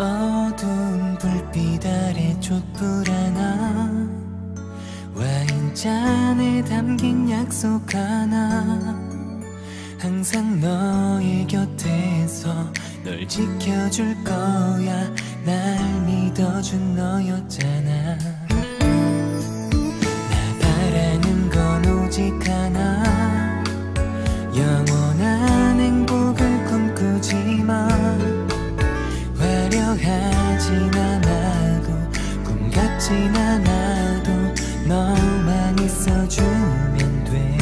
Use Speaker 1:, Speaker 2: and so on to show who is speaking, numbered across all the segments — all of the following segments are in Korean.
Speaker 1: 어두운 불빛 아래 촛불 하나 와인잔에 담긴 약속 하나. 항상 너의 곁에서 널 지켜줄 거야. 날 믿어준 너였잖아. 나 바라는 건 오직 하나. 꿈 같진 않아도 너만 있어주면 돼.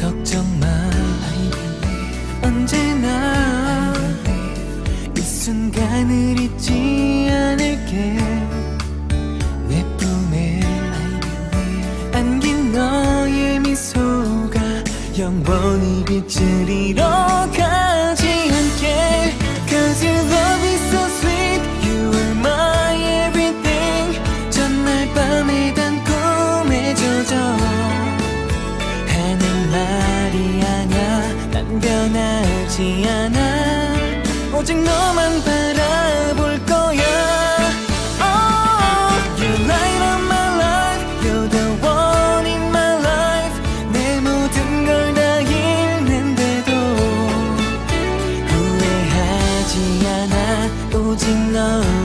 Speaker 1: 걱정 마 언제나 이 순간을 잊지 않을게. 내 품에 안긴 너의 미소가 영원히 잃어 변하지 않아 오직 너만 바라볼 거야 oh, You light up my life You're the one in my life 내 모든 걸 다 잃는데도 후회하지 않아 오직 너